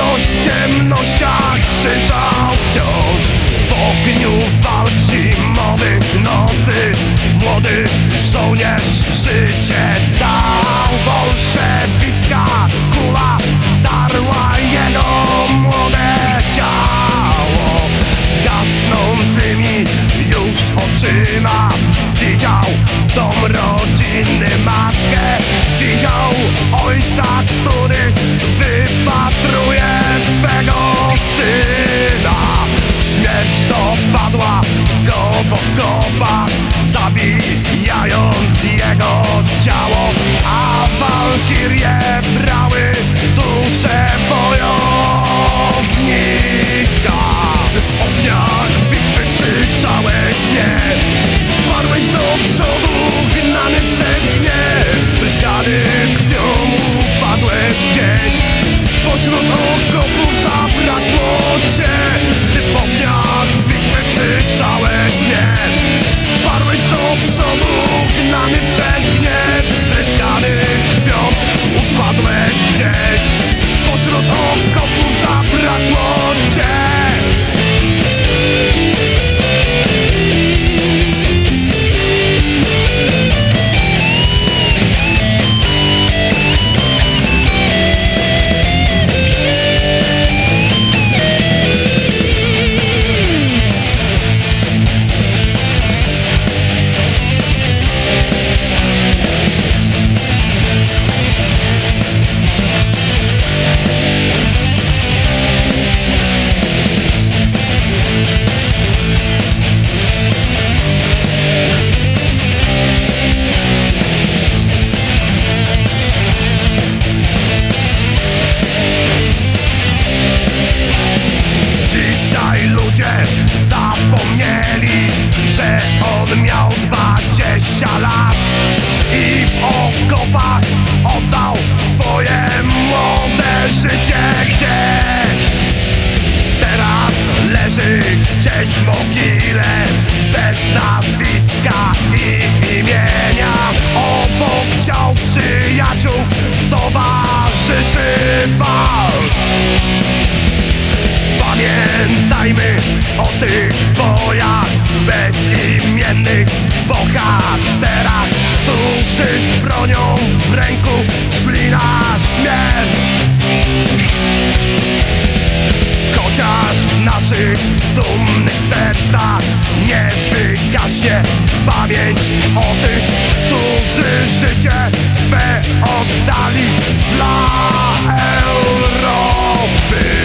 Ktoś w ciemnościach krzyczał wciąż. W ogniu walczy mowy nocy. Młody żołnierz życie dał. Bolszewicka kula darła jego młode ciało. Gasnącymi już oczyma Widział dom rodzinny. Pamięć o tych, którzy życie swe oddali dla Europy